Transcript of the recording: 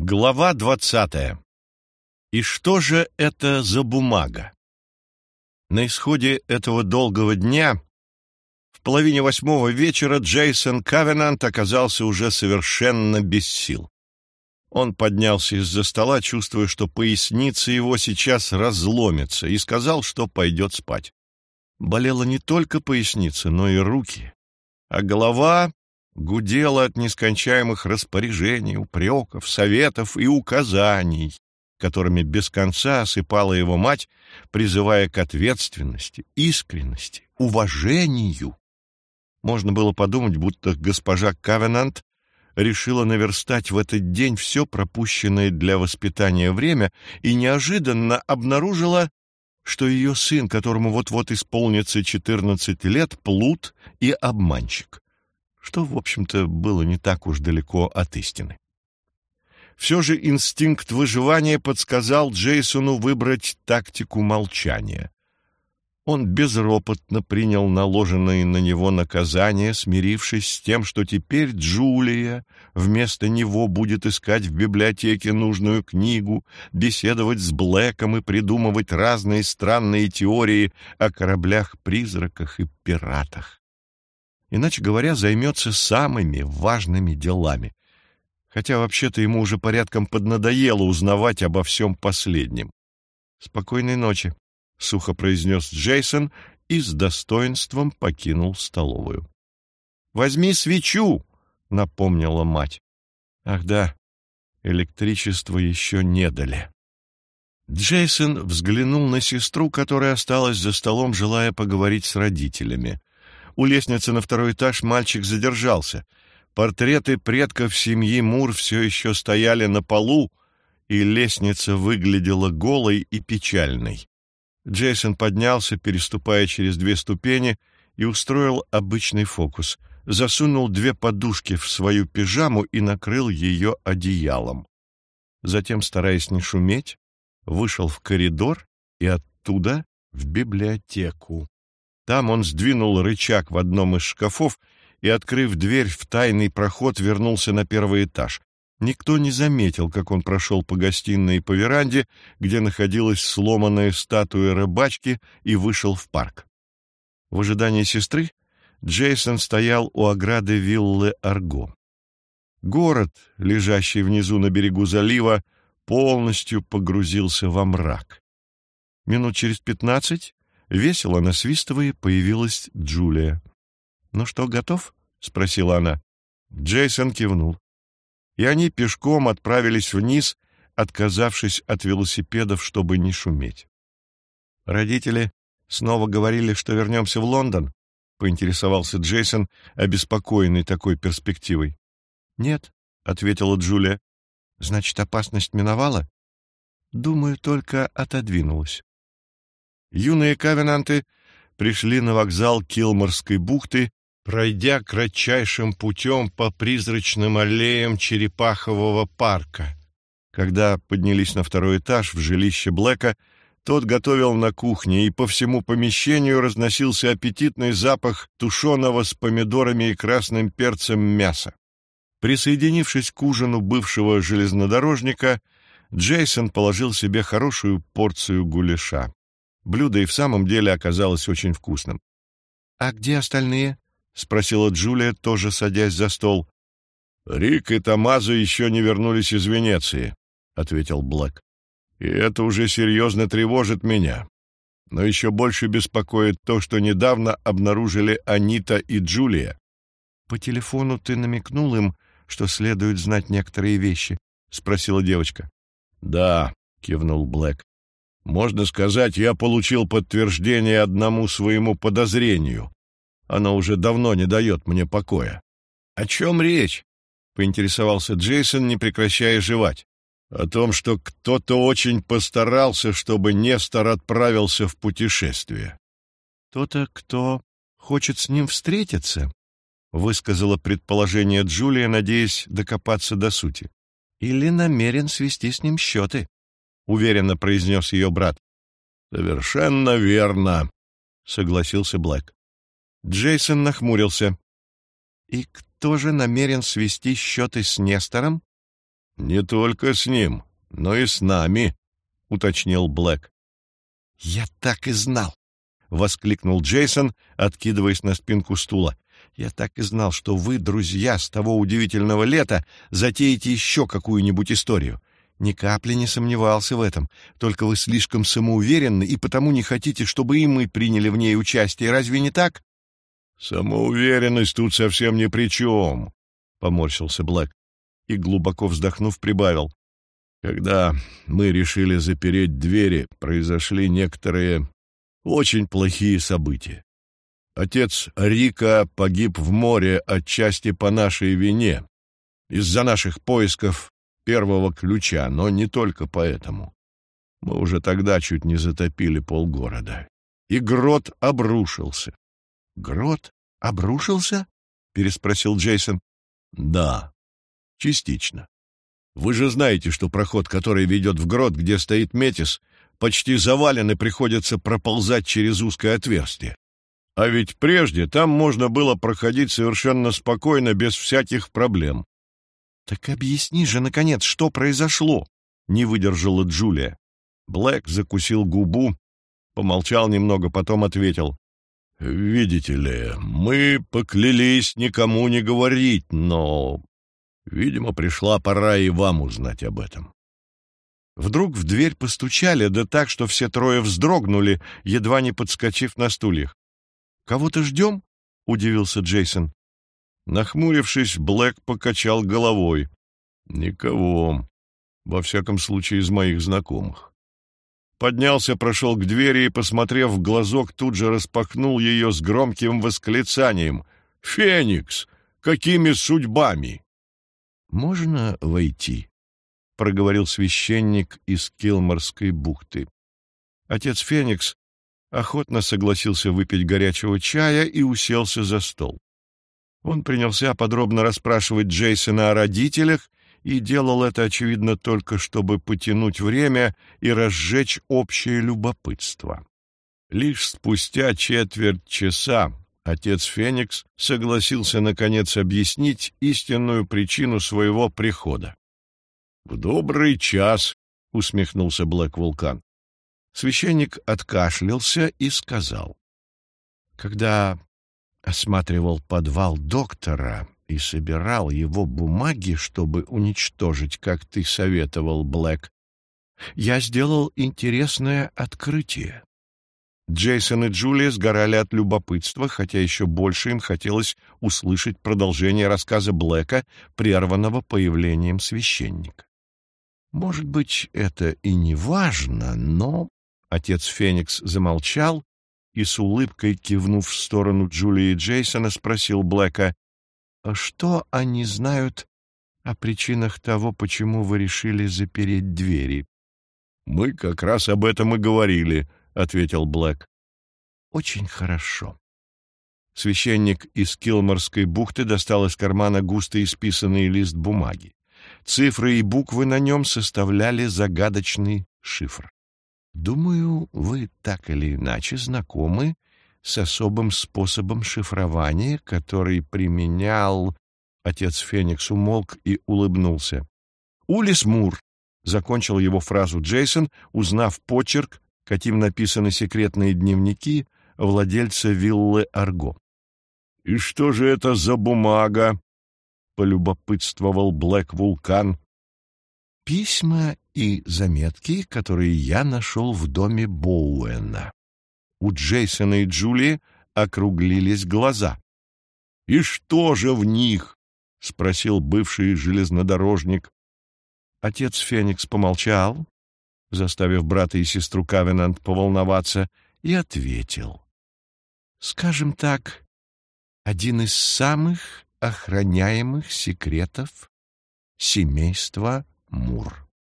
Глава двадцатая. И что же это за бумага? На исходе этого долгого дня, в половине восьмого вечера, Джейсон Кавенант оказался уже совершенно без сил. Он поднялся из-за стола, чувствуя, что поясница его сейчас разломится, и сказал, что пойдет спать. Болела не только поясница, но и руки, а голова гудела от нескончаемых распоряжений, упреков, советов и указаний, которыми без конца осыпала его мать, призывая к ответственности, искренности, уважению. Можно было подумать, будто госпожа Кавенант решила наверстать в этот день все пропущенное для воспитания время и неожиданно обнаружила, что ее сын, которому вот-вот исполнится четырнадцать лет, плут и обманщик что, в общем-то, было не так уж далеко от истины. Все же инстинкт выживания подсказал Джейсону выбрать тактику молчания. Он безропотно принял наложенные на него наказания, смирившись с тем, что теперь Джулия вместо него будет искать в библиотеке нужную книгу, беседовать с Блэком и придумывать разные странные теории о кораблях-призраках и пиратах иначе говоря, займется самыми важными делами. Хотя вообще-то ему уже порядком поднадоело узнавать обо всем последнем. «Спокойной ночи», — сухо произнес Джейсон и с достоинством покинул столовую. «Возьми свечу!» — напомнила мать. «Ах да, электричество еще не дали». Джейсон взглянул на сестру, которая осталась за столом, желая поговорить с родителями. У лестницы на второй этаж мальчик задержался. Портреты предков семьи Мур все еще стояли на полу, и лестница выглядела голой и печальной. Джейсон поднялся, переступая через две ступени, и устроил обычный фокус. Засунул две подушки в свою пижаму и накрыл ее одеялом. Затем, стараясь не шуметь, вышел в коридор и оттуда в библиотеку. Там он сдвинул рычаг в одном из шкафов и, открыв дверь в тайный проход, вернулся на первый этаж. Никто не заметил, как он прошел по гостиной и по веранде, где находилась сломанная статуя рыбачки, и вышел в парк. В ожидании сестры Джейсон стоял у ограды виллы Арго. Город, лежащий внизу на берегу залива, полностью погрузился во мрак. Минут через пятнадцать Весело насвистывая, появилась Джулия. «Ну что, готов?» — спросила она. Джейсон кивнул. И они пешком отправились вниз, отказавшись от велосипедов, чтобы не шуметь. «Родители снова говорили, что вернемся в Лондон?» — поинтересовался Джейсон, обеспокоенный такой перспективой. «Нет», — ответила Джулия. «Значит, опасность миновала?» «Думаю, только отодвинулась». Юные кавенанты пришли на вокзал Килморской бухты, пройдя кратчайшим путем по призрачным аллеям Черепахового парка. Когда поднялись на второй этаж в жилище Блэка, тот готовил на кухне, и по всему помещению разносился аппетитный запах тушеного с помидорами и красным перцем мяса. Присоединившись к ужину бывшего железнодорожника, Джейсон положил себе хорошую порцию гуляша. Блюдо и в самом деле оказалось очень вкусным. «А где остальные?» — спросила Джулия, тоже садясь за стол. «Рик и Томазо еще не вернулись из Венеции», — ответил Блэк. «И это уже серьезно тревожит меня. Но еще больше беспокоит то, что недавно обнаружили Анита и Джулия». «По телефону ты намекнул им, что следует знать некоторые вещи?» — спросила девочка. «Да», — кивнул Блэк. Можно сказать, я получил подтверждение одному своему подозрению. Оно уже давно не дает мне покоя. — О чем речь? — поинтересовался Джейсон, не прекращая жевать. — О том, что кто-то очень постарался, чтобы Нестор отправился в путешествие. — Кто-то, кто хочет с ним встретиться? — высказала предположение Джулия, надеясь докопаться до сути. — Или намерен свести с ним счеты? Уверенно произнес ее брат. Совершенно верно, согласился Блэк. Джейсон нахмурился. И кто же намерен свести счеты с Нестором? «Не только с ним, но и с нами», — уточнил Блэк. «Я так и знал!» — воскликнул Джейсон, откидываясь на спинку стула. «Я так и знал, что вы, друзья, с того удивительного лета затеете еще какую-нибудь историю. Ни капли не сомневался в этом. Только вы слишком самоуверенны и потому не хотите, чтобы и мы приняли в ней участие. Разве не так?» «Самоуверенность тут совсем ни при чем», — поморщился Блэк и, глубоко вздохнув, прибавил. «Когда мы решили запереть двери, произошли некоторые очень плохие события. Отец Рика погиб в море отчасти по нашей вине, из-за наших поисков первого ключа, но не только поэтому. Мы уже тогда чуть не затопили полгорода. И грот обрушился. — Грот обрушился? — переспросил Джейсон. — Да, частично. Вы же знаете, что проход, который ведет в грот, где стоит Метис, почти завален и приходится проползать через узкое отверстие. А ведь прежде там можно было проходить совершенно спокойно, без всяких проблем. «Так объясни же, наконец, что произошло?» — не выдержала Джулия. Блэк закусил губу, помолчал немного, потом ответил. «Видите ли, мы поклялись никому не говорить, но, видимо, пришла пора и вам узнать об этом». Вдруг в дверь постучали, да так, что все трое вздрогнули, едва не подскочив на стульях. «Кого-то ждем?» — удивился Джейсон. Нахмурившись, Блэк покачал головой. «Никого. Во всяком случае, из моих знакомых». Поднялся, прошел к двери и, посмотрев в глазок, тут же распахнул ее с громким восклицанием. «Феникс! Какими судьбами?» «Можно войти?» — проговорил священник из Килморской бухты. Отец Феникс охотно согласился выпить горячего чая и уселся за стол. Он принялся подробно расспрашивать Джейсона о родителях и делал это, очевидно, только чтобы потянуть время и разжечь общее любопытство. Лишь спустя четверть часа отец Феникс согласился, наконец, объяснить истинную причину своего прихода. — В добрый час, — усмехнулся Блэк Вулкан. Священник откашлялся и сказал. — Когда осматривал подвал доктора и собирал его бумаги, чтобы уничтожить, как ты советовал, Блэк, я сделал интересное открытие. Джейсон и Джулия сгорали от любопытства, хотя еще больше им хотелось услышать продолжение рассказа Блэка, прерванного появлением священника. Может быть, это и не важно, но... Отец Феникс замолчал, и с улыбкой, кивнув в сторону Джулии и Джейсона, спросил Блэка, «А что они знают о причинах того, почему вы решили запереть двери?» «Мы как раз об этом и говорили», — ответил Блэк. «Очень хорошо». Священник из Килморской бухты достал из кармана густо исписанный лист бумаги. Цифры и буквы на нем составляли загадочный шифр. Думаю, вы так или иначе знакомы с особым способом шифрования, который применял... Отец Феникс умолк и улыбнулся. Улис Мур, закончил его фразу Джейсон, узнав почерк, каким написаны секретные дневники владельца виллы Арго. «И что же это за бумага?» — полюбопытствовал Блэк Вулкан. «Письма и заметки, которые я нашел в доме Боуэна. У Джейсона и Джулии округлились глаза. «И что же в них?» — спросил бывший железнодорожник. Отец Феникс помолчал, заставив брата и сестру Кавенант поволноваться, и ответил. «Скажем так, один из самых охраняемых секретов семейства Мур».